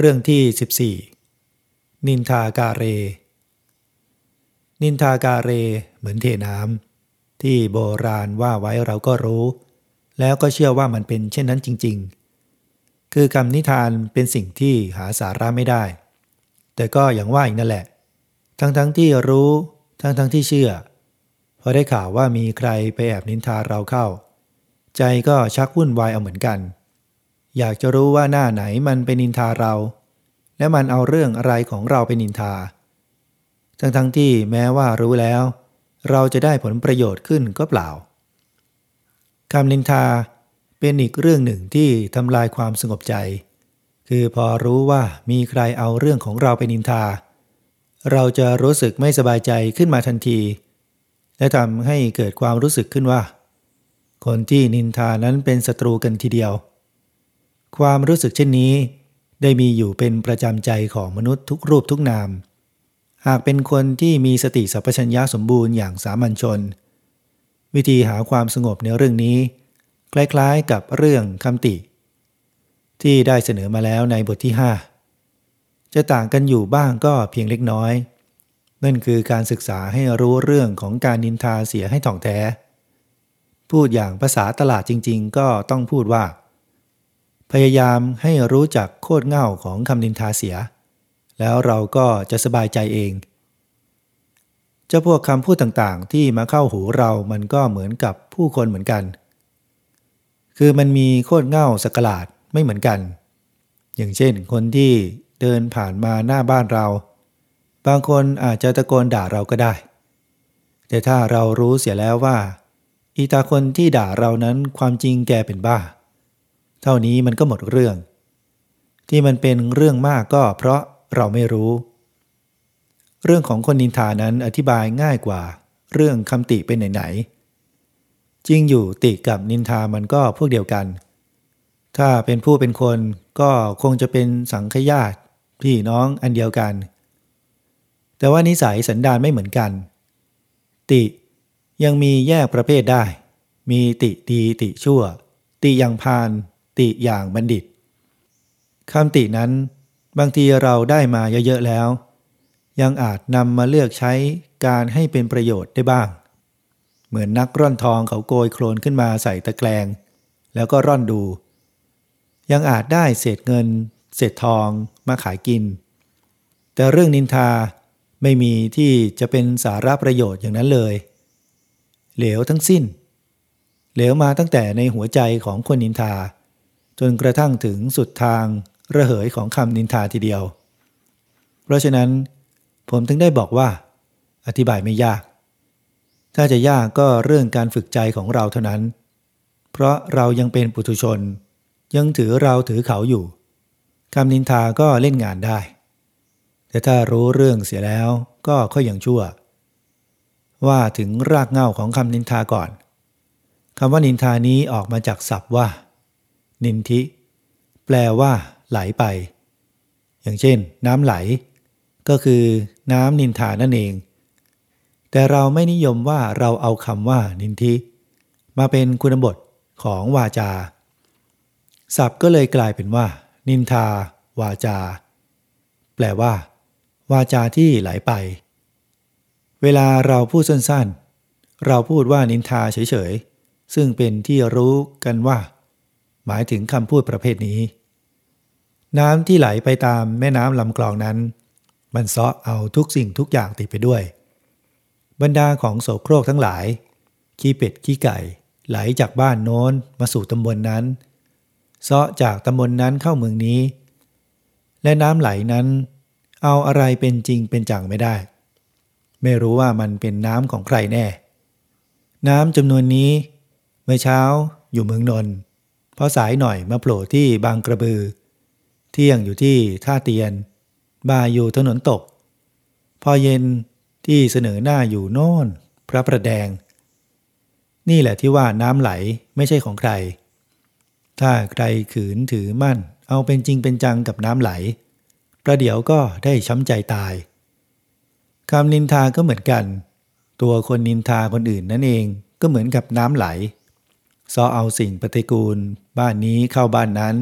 เรื่องที่ 14 นินทาการเร นินทาการเรเหมือนเทน้ำที่โบราณว่าไว้เราก็รู้ แล้วก็เชื่อว่ามันเป็นเช่นนั้นจริง ๆ คือคำนิทานเป็นสิ่งที่หาสาระไม่ได้ แต่ก็อย่างว่าอีกนั่นแหละ ทั้งๆทที่รู้ทั้งๆทที่เชื่อพอได้ข่าวว่ามีใครไปแอบนินทาเราเข้า ใจก็ชักวุ่นวายเอาเหมือนกัน อยากจะรู้ว่าหน้าไหนมันเป็นนินทาเรา และมันเอาเรื่องอะไรของเราไปนินทา ทั้งทั้งที่แม้ว่ารู้แล้ว เราจะได้ผลประโยชน์ขึ้นก็เปล่าคำนินทาเป็นอีกเรื่องหนึ่งที่ทำลายความสงบใจ คือพอรู้ว่ามีใครเอาเรื่องของเราไปนินทา เราจะรู้สึกไม่สบายใจขึ้นมาทันที และทำให้เกิดความรู้สึกขึ้นว่า คนที่นินทานั้นเป็นศัตรูกันทีเดียว ความรู้สึกเช่นนี้ ได้มีอยู่เป็นประจำใจของมนุษย์ทุกรูปทุกนาม หากเป็นคนที่มีสติสัพพัญญาสมบูรณ์อย่างสามัญชน วิธีหาความสงบในเรื่องนี้ คล้ายๆกับเรื่องคำติ ที่ได้เสนอมาแล้วในบทที่ 5 จะต่างกันอยู่บ้างก็เพียงเล็กน้อย นั่นคือการศึกษาให้รู้เรื่องของการนินทาเสียให้ถ่องแท้ พูดอย่างภาษาตลาดจริง ๆ ก็ต้องพูดว่า พยายามให้รู้จักโคตรเง่าของคำนินทาเสีย แล้วเราก็จะสบายใจเอง เจ้าพวกคำพูดต่างๆ ที่มาเข้าหูเรามันก็เหมือนกับผู้คนเหมือนกัน คือมันมีโคตรเง่าสกลาดไม่เหมือนกัน อย่างเช่น คนที่เดินผ่านมาหน้าบ้านเรา บางคนอาจจะตะโกนด่าเราก็ได้ แต่ถ้าเรารู้เสียแล้วว่า อีตาคนที่ด่าเรานั้นความจริงแกเป็นบ้า เท่านี้มันก็หมดเรื่อง ที่มันเป็นเรื่องมากก็เพราะเราไม่รู้ เรื่องของคนนินทานั้นอธิบายง่ายกว่า เรื่องคำติเป็นไหนๆจริงอยู่ติกับนินทามันก็พวกเดียวกัน ถ้าเป็นผู้เป็นคนก็คงจะเป็นสังขยาตพี่น้องอันเดียวกัน แต่ว่านิสัยสันดานไม่เหมือนกัน ติยังมีแยกประเภทได้ มีติดีติชั่ว ติยังพาน ติอย่างบัณฑิตคำตินั้นบางทีเราได้มาเยอะๆแล้ว ยังอาจนำมาเลือกใช้การให้เป็นประโยชน์ได้บ้าง เหมือนนักร่อนทองเขาโกยโคลนขึ้นมาใส่ตะแกรงแล้วก็ร่อนดู ยังอาจได้เศษเงิน เศษทองมาขายกิน แต่เรื่องนินทาไม่มีที่จะเป็นสาระประโยชน์อย่างนั้นเลย เหลวทั้งสิ้น เหลวมาตั้งแต่ในหัวใจของคนนินทา จนกระทั่งถึงสุดทางระเหยของคำนินทาทีเดียว เพราะฉะนั้น ผมถึงได้บอกว่า อธิบายไม่ยาก ถ้าจะยากก็เรื่องการฝึกใจของเราเท่านั้น เพราะเรายังเป็นปุถุชน ยังถือเราถือเขาอยู่คำนินทาก็เล่นงานได้ แต่ถ้ารู้เรื่องเสียแล้วก็ค่อยยังชั่ว ว่าถึงรากเหง้าของคำนินทาก่อนคำว่านินทานี้ออกมาจากศัพท์ว่า นินทิ แปลว่า ไหลไป อย่างเช่น น้ำไหล ก็คือน้ำนินทานั่นเอง แต่เราไม่นิยมว่าเราเอาคำว่า นินทิ มาเป็นคุณบทของวาจาศัพท์ก็เลยกลายเป็นว่า นินทา วาจา แปลว่า วาจาที่ไหลไป เวลาเราพูดสั้นๆ เราพูดว่านินทาเฉยๆ ซึ่งเป็นที่รู้กันว่า หมายถึงคำพูดประเภทนี้ น้ำที่ไหลไปตามแม่น้ำลำคลองนั้น มันซาะเอาทุกสิ่งทุกอย่างติดไปด้วย บรรดาของโสโครกทั้งหลาย ขี้เป็ดขี้ไก่ ไหลจากบ้านโน้นมาสู่ตำบลนนั้นเซาะจากตำบลนนั้นเข้าเมืองนี้ และน้ำไหลนั้น เอาอะไรเป็นจริงเป็นจังไม่ได้ ไม่รู้ว่ามันเป็นน้ำของใครแน่ น้ำจำนวนนี้ เมื่อเช้าอยู่เมืองนนท์ พอสายหน่อยมาโผล่ที่บางกระบือ เที่ยงอยู่ที่ท่าเตียน บ่ายอยู่ถนนตก พอเย็นที่เสนอหน้าอยู่โน่น พระประแดง นี่แหละที่ว่าน้ำไหลไม่ใช่ของใคร ถ้าใครขืนถือมั่น เอาเป็นจริงเป็นจังกับน้ำไหล ประเดี๋ยวก็ได้ช้ำใจตายคำนินทาก็เหมือนกัน ตัวคนนินทาคนอื่นนั่นเองก็เหมือนกับน้ำไหล ซอเอาสิ่งปฏิกูล บ้านนี้เข้าบ้านนั้น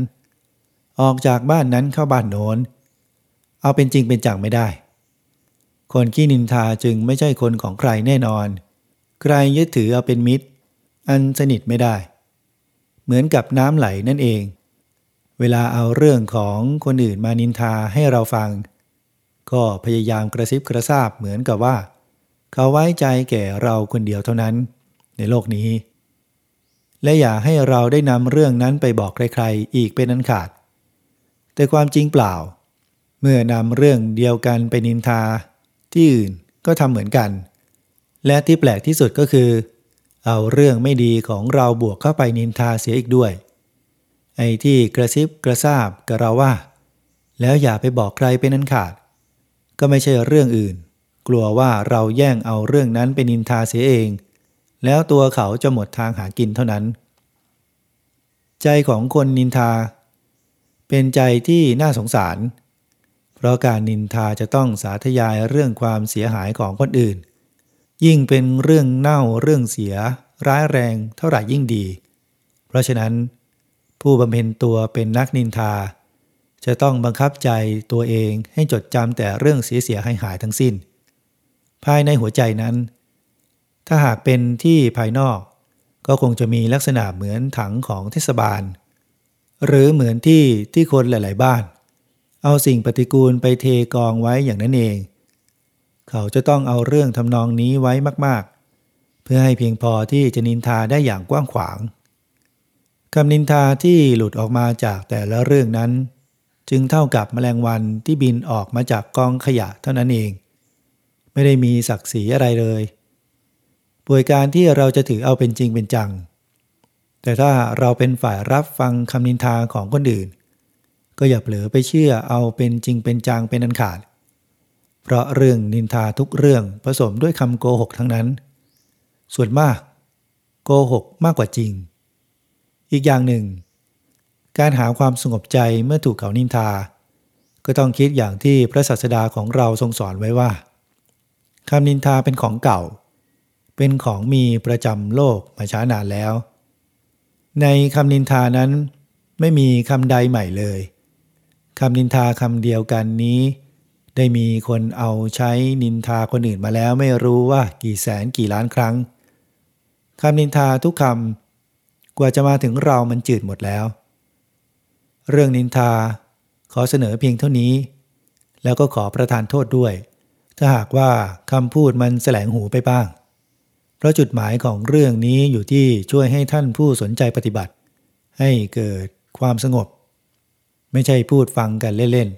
ออกจากบ้านนั้นเข้าบ้านโน้น เอาเป็นจริงเป็นจังไม่ได้ คนขี้นินทาจึงไม่ใช่คนของใครแน่นอน ใครยึดถือเอาเป็นมิตร อันสนิทไม่ได้ เหมือนกับน้ำไหลนั่นเอง เวลาเอาเรื่องของคนอื่นมานินทาให้เราฟัง ก็พยายามกระซิบกระซาบเหมือนกับว่า เขาไว้ใจแก่เราคนเดียวเท่านั้น ในโลกนี้ และอย่าให้เราได้นำเรื่องนั้นไปบอกใครๆ อีกเป็นอันขาด แต่ความจริงเปล่า เมื่อนำเรื่องเดียวกันไปนินทา ที่อื่นก็ทำเหมือนกัน และที่แปลกที่สุดก็คือ เอาเรื่องไม่ดีของเราบวกเข้าไปนินทาเสียอีกด้วย ไอ้ที่กระซิบกระซาบกับเราว่า แล้วอย่าไปบอกใครเป็นนั้นขาด ก็ไม่ใช่เรื่องอื่น กลัวว่าเราแย่งเอาเรื่องนั้นไปนินทาเสียเอง แล้วตัวเขาจะหมดทางหากินเท่านั้น ใจของคนนินทา เป็นใจที่น่าสงสาร เพราะการนินทาจะต้องสาธยายเรื่องความเสียหายของคนอื่น ยิ่งเป็นเรื่องเน่าเรื่องเสีย ร้ายแรงเท่าไหร่ยิ่งดี เพราะฉะนั้น ผู้บำเพ็ญตัวเป็นนักนินทา จะต้องบังคับใจตัวเองให้จดจำแต่เรื่องเสียเสียหายหายทั้งสิ้น ภายในหัวใจนั้น ถ้าหากเป็นที่ภายนอก ก็คงจะมีลักษณะเหมือนถังของเทศบาล หรือเหมือนที่ที่คนหลาย ๆ บ้าน เอาสิ่งปฏิกูลไปเทกองไว้อย่างนั้นเอง เขาจะต้องเอาเรื่องทำนองนี้ไว้มาก ๆ เพื่อให้เพียงพอที่จะนินทาได้อย่างกว้างขวางคำนินทาที่หลุดออกมาจากแต่ละเรื่องนั้น จึงเท่ากับแมลงวันที่บินออกมาจากกองขยะเท่านั้นเอง ไม่ได้มีศักดิ์ศรีอะไรเลย ป่วยการที่เราจะถือเอาเป็นจริงเป็นจัง แต่ถ้าเราเป็นฝ่ายรับฟังคำนินทาของคนอื่น ก็อย่าเผลอไปเชื่อเอาเป็นจริงเป็นจังเป็นอันขาด เพราะเรื่องนินทาทุกเรื่องผสมด้วยคำโกหกทั้งนั้น ส่วนมาก โกหกมากกว่าจริง อีกอย่างหนึ่ง การหาความสงบใจเมื่อถูกเขานินทา ก็ต้องคิดอย่างที่พระศาสดาของเราทรงสอนไว้ว่าคำนินทาเป็นของเก่า เป็นของมีประจำโลกมาช้านานแล้ว ในคำนินทานั้นไม่มีคำใดใหม่เลยคำนินทาคำเดียวกันนี้ ได้มีคนเอาใช้นินทาคนอื่นมาแล้วไม่รู้ว่ากี่แสนกี่ล้านครั้งคำนินทาทุกคำกว่าจะมาถึงเรามันจืดหมดแล้ว เรื่องนินทาขอเสนอเพียงเท่านี้ แล้วก็ขอประทานโทษด้วย ถ้าหากว่าคำพูดมันแสลงหูไปบ้าง เพราะจุดหมายของเรื่องนี้อยู่ที่ช่วยให้ท่านผู้สนใจปฏิบัติ ให้เกิดความสงบ ไม่ใช่พูดฟังกันเล่น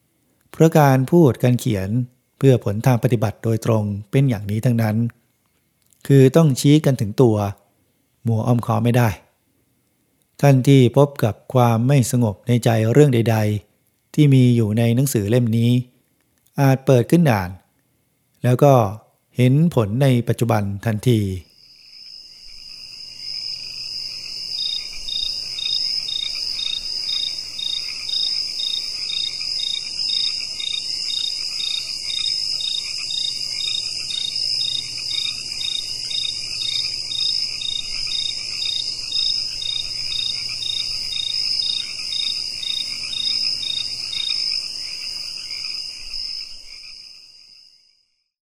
ๆเพราะการพูดการเขียนเพื่อผลทางปฏิบัติโดยตรงเป็นอย่างนี้ทั้งนั้น คือต้องชี้กันถึงตัวมัวอ้อมคอไม่ได้ ท่านที่พบกับความไม่สงบในใจเรื่องใด ๆ ที่มีอยู่ในหนังสือเล่มนี้ อาจเปิดขึ้นอ่าน แล้วก็ เห็นผลในปัจจุบันทันที